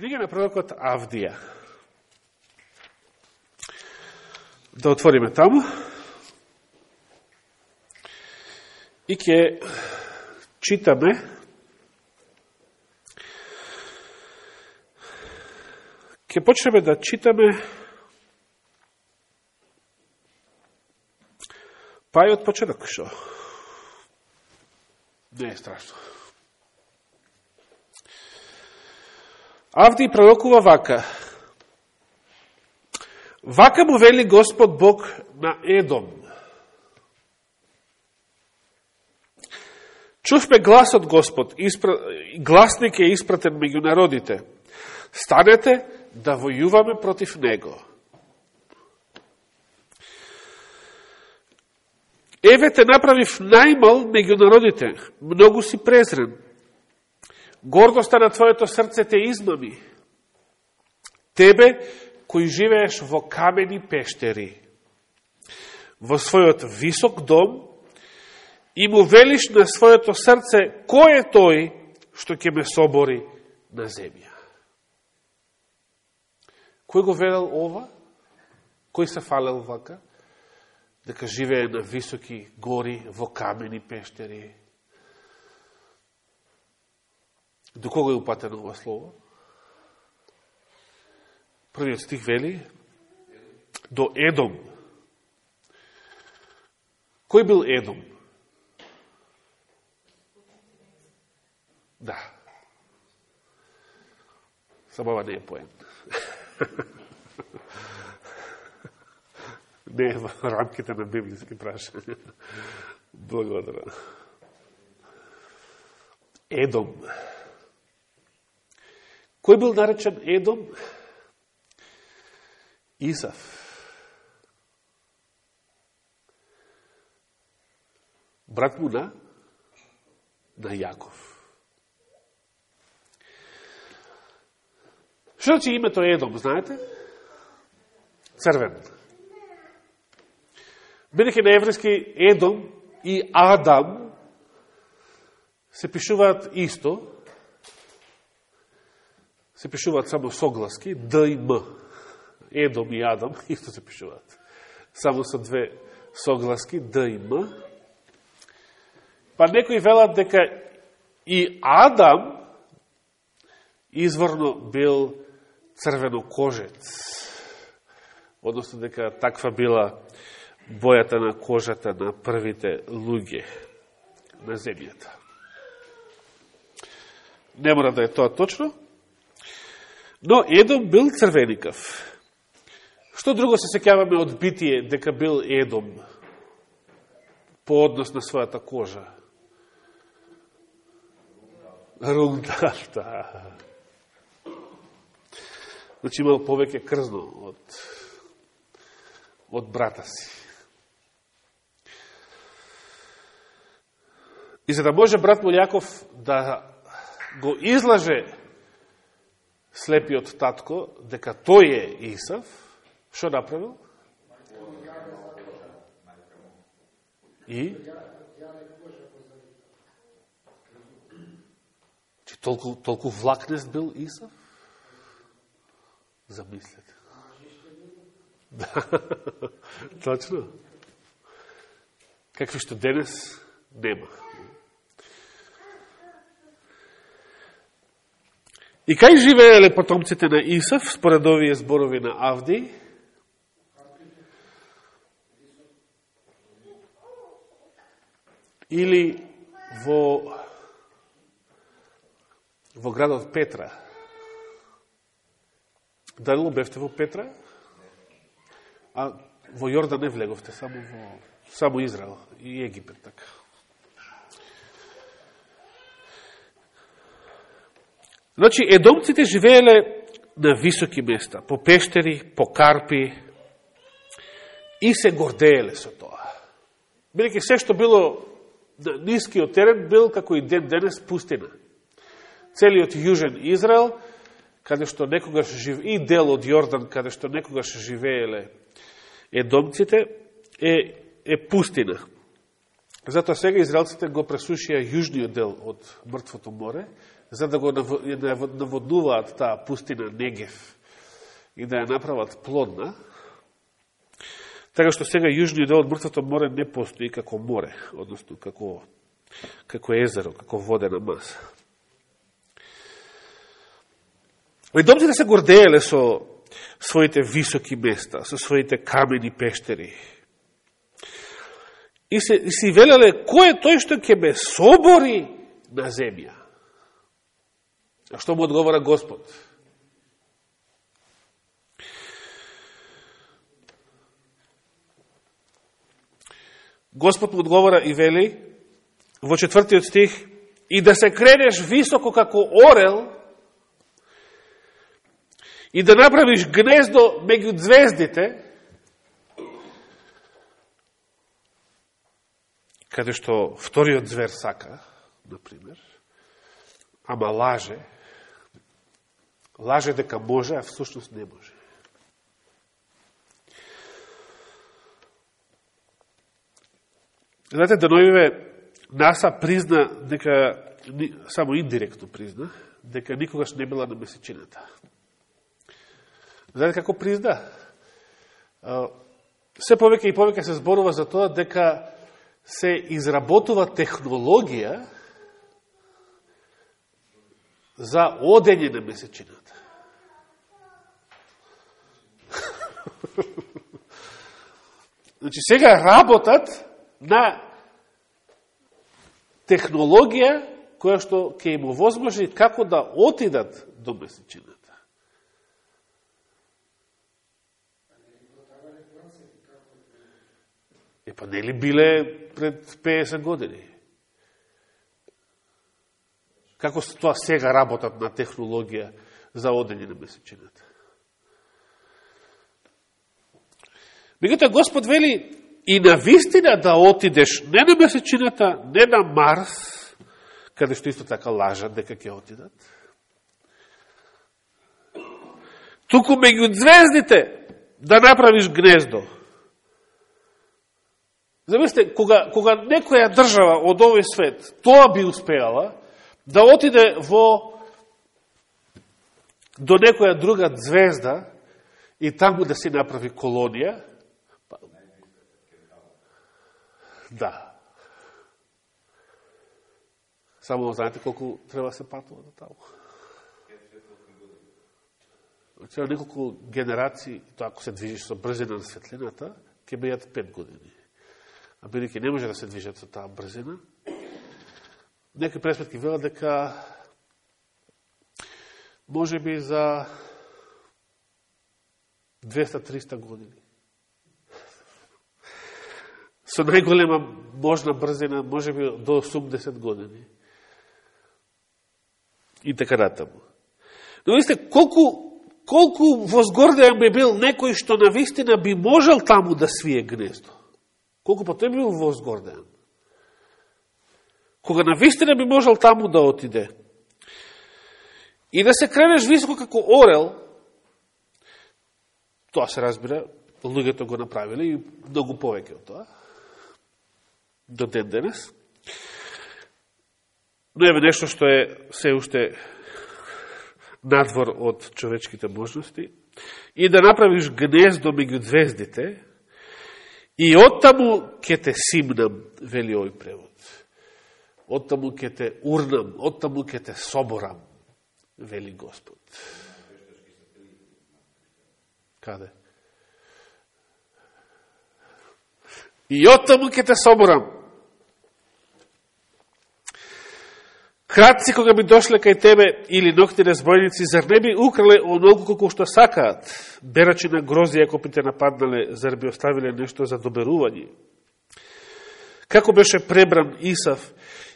Книга на пророкот Авдија. Да отвориме таму. И ќе читаме ќе почнеме да читаме па и од почеток што. Не е страшно. Авди пророкува вака. Вака му вели Господ Бог на Едом. Чувме глас од Господ, испра... гласник е испратен меѓу народите. Станете да војуваме против Него. Еве те направив најмал меѓу народите, многу си презрен. Гордоста на твоето срце те измами. Тебе, кој живееш во камени пештери, во својот висок дом, и му велиш на своето срце, кој е тој што ќе ме собори на земја? Кој го велел ова? Кој се фалел вака? Дека живее на високи гори, во камени пештери, До кога е упатено ова слово? Првиот стих вели до Едом. Кој бил Едом? Да. Само ова не е поен. не е во рамките на библиски прашања. Благодарам. Едом. Кој бил наречен Едом? Исав. Брат му на, на Јаков. Што значи името Едом, знаете? Црвен. Бидеќи на еврејски Едом и Адам се пишуваат исто, се пишуваат само согласки, Д и М. Едом и Адам, исто се пишуваат. Само со две согласки, Д и М. Па некои велат дека и Адам изворно бил црвено-кожец. Односно дека таква била бојата на кожата на првите луѓе на земјата. Не мора да е тоа точно, Но Едом бил црвеникав. Што друго се секјаваме од битие дека бил Едом по однос на својата кожа? Рундар, да. Значи имал повеќе крзно од, од брата си. И за да може брат Молјаков да го излаже слепиот татко дека тој е Исав, што направил? И? Че толку, толку влакнест бил Исав? Замислете. Да, точно. Какви што денес нема. И кај живееле потомците на Исав, според овие зборови на Авди? Или во во градот Петра? Дали бевте во Петра? А во Јордан не влеговте, само во само Израел и Египет така. Значи, едомците живееле на високи места, по пештери, по карпи, и се гордееле со тоа. Бидеќи се што било на нискиот терен, бил како и ден денес пустина. Целиот јужен Израел, каде што некогаш жив... и дел од Јордан, каде што некогаш живееле едомците, е, е пустина. Затоа сега израелците го пресушија јужниот дел од Мртвото море, за да го да наводнуваат таа пустина Негев и да ја направат плодна, така што сега јужниот дел од мртвото море не постои како море, односно како, како езеро, како водена маса. Ведомците да се гордееле со своите високи места, со своите камени пештери. И се, и си велеле, кој е тој што ќе ме собори на земја? Што му одговора Господ? Господ му одговора и вели во четвртиот стих и да се кренеш високо како орел и да направиш гнездо меѓу звездите, каде што вториот звер сака, например, ама лаже, лаже дека може, а всушност не може. Знаете, Дановиве НАСА призна дека, само индиректно призна, дека никогаш не била на месечината. Знаете како призна? Се повеќе и повеќе се зборува за тоа дека се изработува технологија за одење на месечината. значи сега работат на технологија која што ќе им овозможи како да отидат до месечината. Е, па нели биле пред 50 години? Како се тоа сега работат на технологија за одење на месечината? Мегуто Господ вели и на вистина да отидеш не на месечината, не на Марс, каде што исто така лажат дека ќе отидат, туку меѓу звездите да направиш гнездо, Замислите, кога, кога некоја држава од овој свет тоа би успеала, да отиде во до некоја друга звезда и таму да се направи колонија, да. Само знаете колку треба се патува до таму. Цел неколку генерации, тоа ако се движиш со брзина на светлината, ќе бидат пет години а бидеќи не може да се движат со таа брзина, некои пресметки велат дека може би за 200-300 години. Со најголема можна брзина, може би до 80 години. И така натаму. Но висте, колку, колку возгордеан би бил некој што на вистина би можел таму да свие гнездо. Колку па тој бил возгорден. Кога на вистина би можел таму да отиде. И да се кренеш високо како орел, тоа се разбира, луѓето го направиле и многу повеќе од тоа. До ден денес. Но еве нешто што е се уште надвор од човечките можности. И да направиш гнездо меѓу звездите, И оттаму ќе те симнам, вели овој превод. Оттаму ќе те урнам, оттаму ќе те соборам, вели Господ. Каде? И оттаму ќе те соборам. Кратци кога би дошле кај тебе или ногти разбойници, зар не би украле онолку колку што сакаат? Берачи на грози, ако би те нападнале, зар би оставиле нешто за доберување? Како беше пребран Исав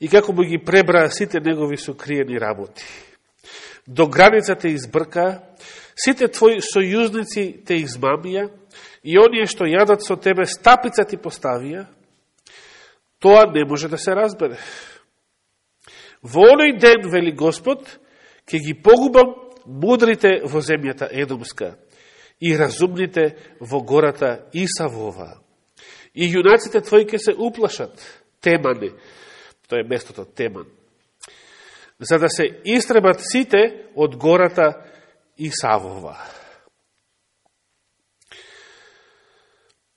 и како му ги пребра сите негови сокриени работи? До граница те избрка, сите твои сојузници те измамија и оние што јадат со тебе стапица ти поставија, тоа не може да се разбере. Во оној ден, вели Господ, ќе ги погубам мудрите во земјата Едомска и разумните во гората Исавова. И јунаците твои ќе се уплашат, темане, тоа е местото Теман. за да се истребат сите од гората Исавова.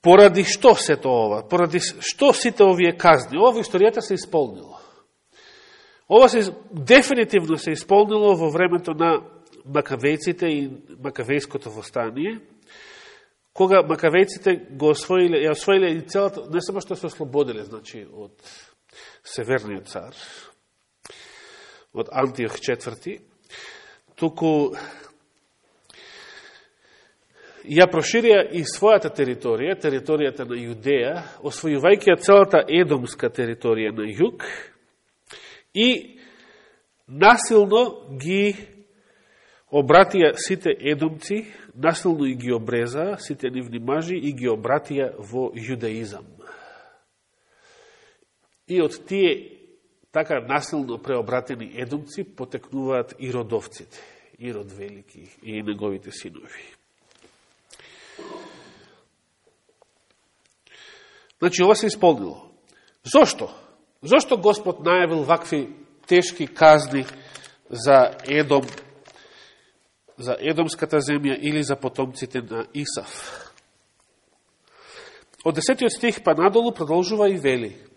Поради што се тоа ова? Поради што сите овие казни? Ова историјата се исполнило. Ова се дефинитивно се исполнило во времето на макавејците и макавејското востание, кога макавејците го освоиле, ја освоиле и целата, не само што се ослободиле, значи, од Северниот цар, од Антиох четврти, туку ја проширија и својата територија, територијата на Јудеја, освојувајќи целата едомска територија на југ и насилно ги обратија сите едомци, насилно и ги обреза сите нивни мажи и ги обратија во јудаизам. И од тие така насилно преобратени едумци потекнуваат и родовците, и род велики, и неговите синови. Значи, ова се исполнило. Зошто? Зошто Господ најавил вакви тешки казни за Едом, за Едомската земја или за потомците на Исав? Од десетиот стих па надолу продолжува и вели.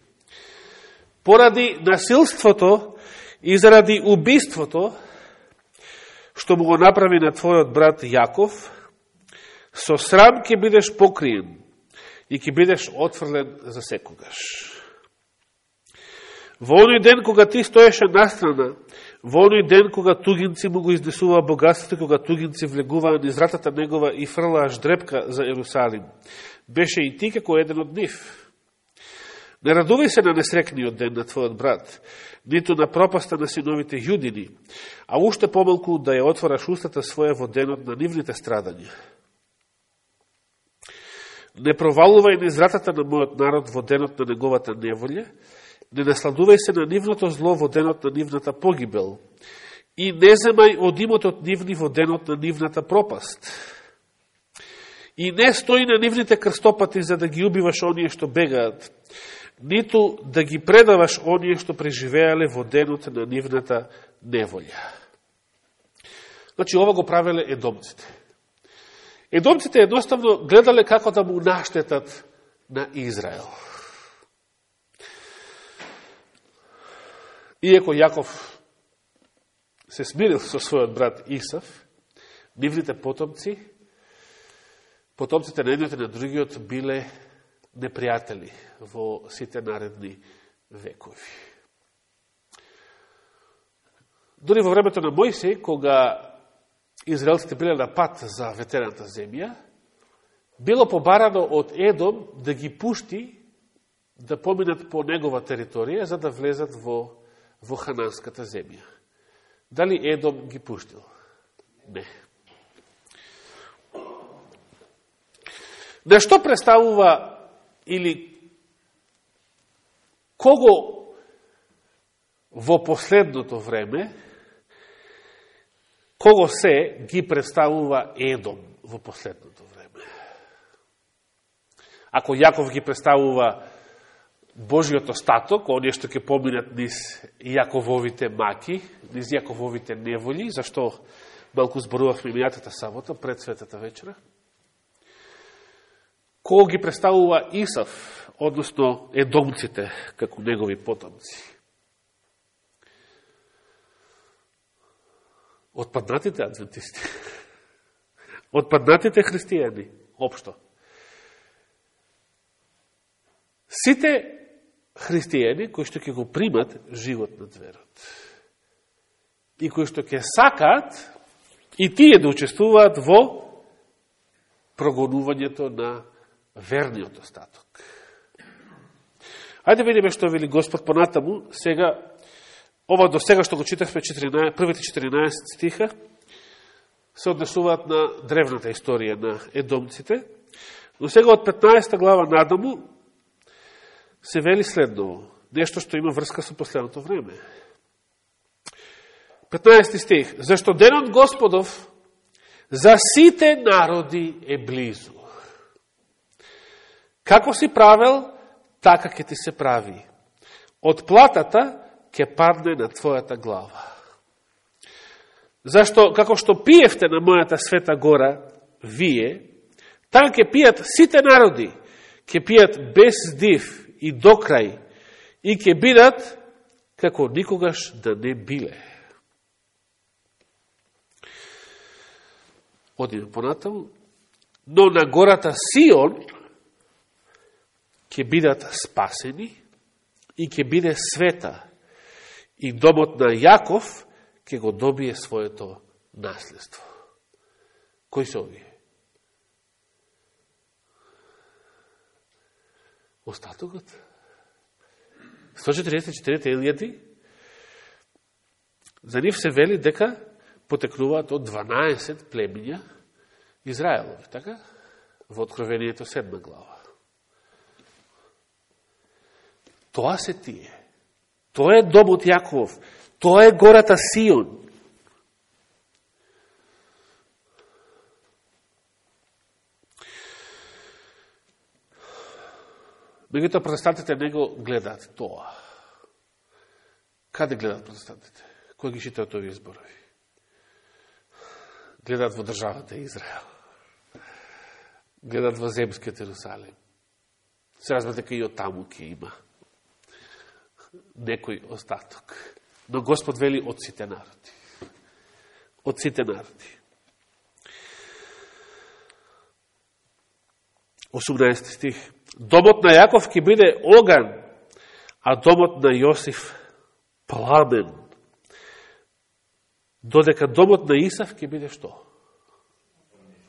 Поради насилството и заради убиството, што му го направи на твојот брат Јаков, со срам ќе бидеш покриен и ќе бидеш отфрлен за секогаш. Во оној ден кога ти стоеше настрана, во оној ден кога тугинци му го изнесуваа богатството, кога тугинци влегуваа низ ратата негова и фрлааш дрепка за Ерусалим, беше и ти како еден од нив. Не радувај се на несрекниот ден на твојот брат, ниту на пропаста на синовите јудини, а уште помалку да ја отвораш устата своја во денот на нивните страдања. Не провалувај ни ратата на мојот народ во денот на неговата неволја, не насладувај се на нивното зло во денот на нивната погибел, и не земај од имотот нивни во денот на нивната пропаст. И не стои на нивните крстопати за да ги убиваш оние што бегаат, ниту да ги предаваш оние што преживеале во денот на нивната неволја. Значи, ова го правеле едомците. Едомците едноставно гледале како да му наштетат на Израел. Иеко Јаков се смирил со својот брат Исав, нивните потомци, потомците на едниот и на другиот биле непријатели во сите наредни векови. Дори во времето на Мојсей, кога израелците биле на пат за ветераната земја, било побарано од Едом да ги пушти да поминат по негова територија за да влезат во, во Хананската земја. Дали Едом ги пуштил? Не. На што представува или кого во последното време кого се ги представува Едом во последното време. Ако Јаков ги представува Божиот остаток, оние што ќе поминат низ Јакововите маки, низ Јакововите неволи, зашто малку зборувавме мијатата сабота, пред светата вечера, кого ги представува Исав, односно едомците, како негови потомци. Отпаднатите адвентисти. Отпаднатите христијани, општо. Сите христијани кои што ќе го примат живот на зверот и кои што ќе сакаат и тие да учествуваат во прогонувањето на верниот остаток. Ајде видиме што вели Господ понатаму, сега Ова до сега што го читавме, 14, првите 14 стиха, се однесуваат на древната историја на едомците, но сега од 15 глава надаму се вели следново, нешто што има врска со последното време. 15 стих. Зашто денот Господов за сите народи е близу. Како си правил, така ќе ти се прави. Од платата ќе падне на твојата глава. Зашто, како што пиевте на мојата света гора, вие, така ќе пијат сите народи, ќе пијат без див и до крај и ќе бидат како никогаш да не биле. Одиме понатаму. Но на гората Сион ќе бидат спасени и ќе биде света и домот на Јаков ќе го добие своето наследство. Кои се овие? Остатокот? 144 елијади? За нив се вели дека потекнуваат од 12 племиња Израелови, така? Во Откровението 7 глава. Тоа се тие. Тоа е домот Јаков. Тоа е гората Сион. Меѓутоа протестантите не го гледаат тоа. Каде гледаат протестантите? Кој ги читаат овие зборови? Гледаат во државата Израел. Гледаат во земскиот Ерусалим. Се разбрате дека и од таму ќе има некој остаток. Но Господ вели од сите народи. Од сите народи. 18 стих. Домот на Јаков ќе биде оган, а домот на Јосиф пламен. Додека домот на Исав ќе биде што?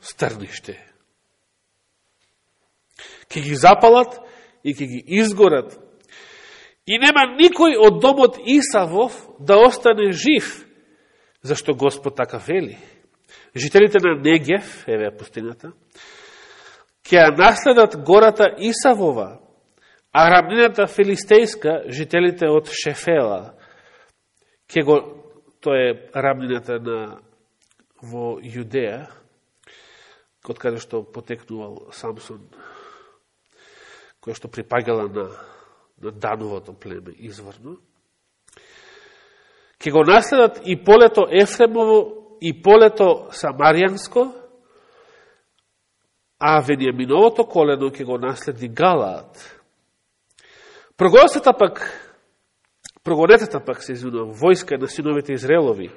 Стрниште. Ке ги запалат и ке ги изгорат И нема никој од домот Исавов да остане жив, зашто Господ така вели. Жителите на Негев, еве пустината, ќе ја наследат гората Исавова, а рамнината Филистејска, жителите од Шефела, ќе го, тоа е рамнината на, во Јудеја, од каде што потекнувал Самсон, која што припагала на на Дановото племе изворно, ќе го наследат и полето Ефремово и полето Самаријанско, а Вениаминовото колено ќе го наследи Галаат. Прогонетата пак, прогонетата пак се извинува, војска на синовите Израелови,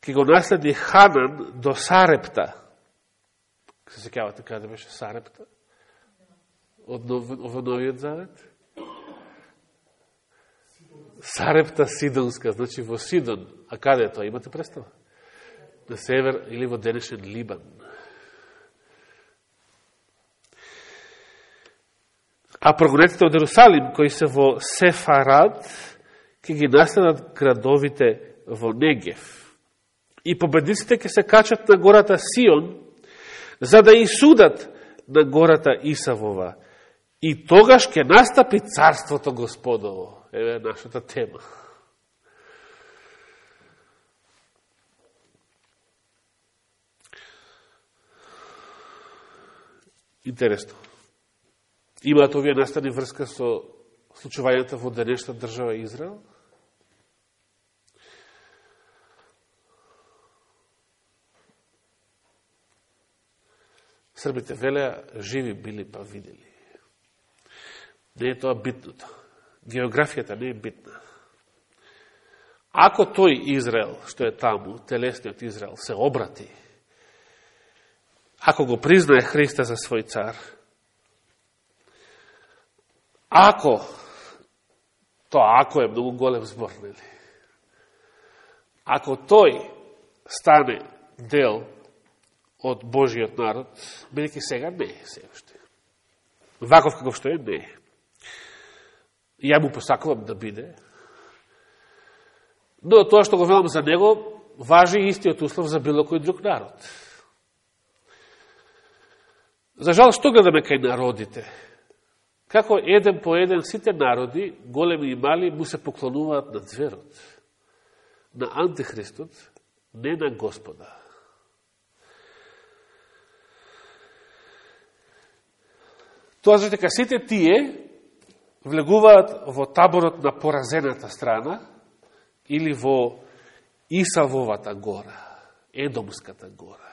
ќе го наследи Ханан до Сарепта. Се секјавате каде беше Сарепта? Од новиот завет? Сарепта Сидонска, значи во Сидон. А каде е тоа? Имате представа? На север или во денешен Либан. А прогонетите од Ерусалим, кои се во Сефарад, ќе ги настанат градовите во Негев. И победниците ќе се качат на гората Сион, за да и судат на гората Исавова. И тогаш ќе настапи царството Господово еве нашата тема. Интересно. Имаат да овие настани врска со случувањата во денешна држава Израел? Србите велеа, живи били па видели. Не е тоа битното географијата не е битна. Ако тој Израел, што е таму, телесниот Израел, се обрати, ако го признае Христа за свој цар, ако, тоа ако е многу голем збор, нели? Ако тој стане дел од Божиот народ, бидеќи сега не е, се уште. Ваков каков што е, не е. Ја му посакувам да биде. Но тоа што го велам за него, важи истиот услов за било кој друг народ. За жал, што гледаме кај народите? Како еден по еден сите народи, големи и мали, му се поклонуваат на зверот, на антихристот, не на Господа. Тоа значи дека сите тие влегуваат во таборот на поразената страна или во Исавовата гора. Едомската гора.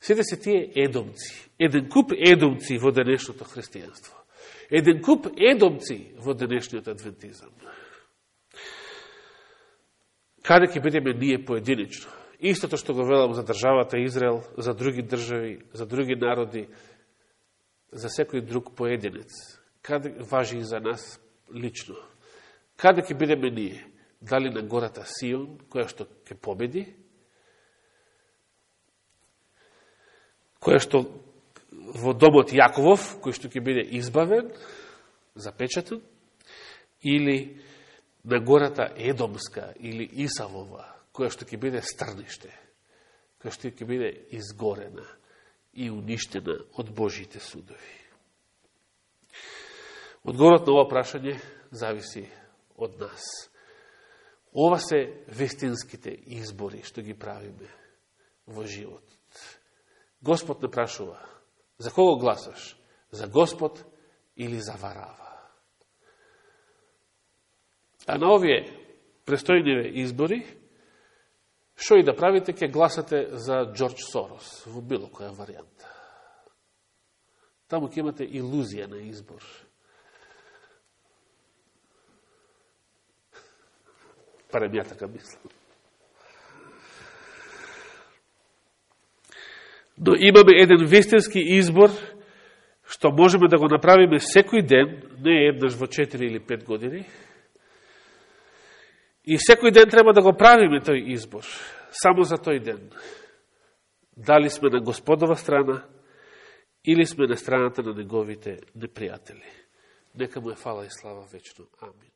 Сите се тие едомци. Еден куп едомци во денешното христијанство. Еден куп едомци во денешниот адвентизам. Каде ќе бидеме ние поединично? Истото што го велам за државата Израел, за други држави, за други народи, за секој друг поединец. Каде важи и за нас лично? Каде ќе бидеме ние? Дали на гората Сион, која што ќе победи? Која што во домот Јаковов, кој што ќе биде избавен, запечатен? Или на гората Едомска или Исавова, која што ќе биде стрниште, која што ќе биде изгорена и уништена од Божите судови. Одговорот на ова прашање зависи од нас. Ова се вестинските избори што ги правиме во живот. Господ не прашува, за кого гласаш? За Господ или за Варава? А на овие престојниве избори, што и да правите, ќе гласате за Джордж Сорос во било која варијанта. Таму ќе имате илузија на избор. Парем ја така мислам. Но имаме еден вистински избор, што можеме да го направиме секој ден, не еднаш во 4 или 5 години, И секој ден треба да го правиме тој избор, само за тој ден. Дали сме на Господова страна или сме на страната на неговите непријатели. Нека му е фала и слава вечно. Амин.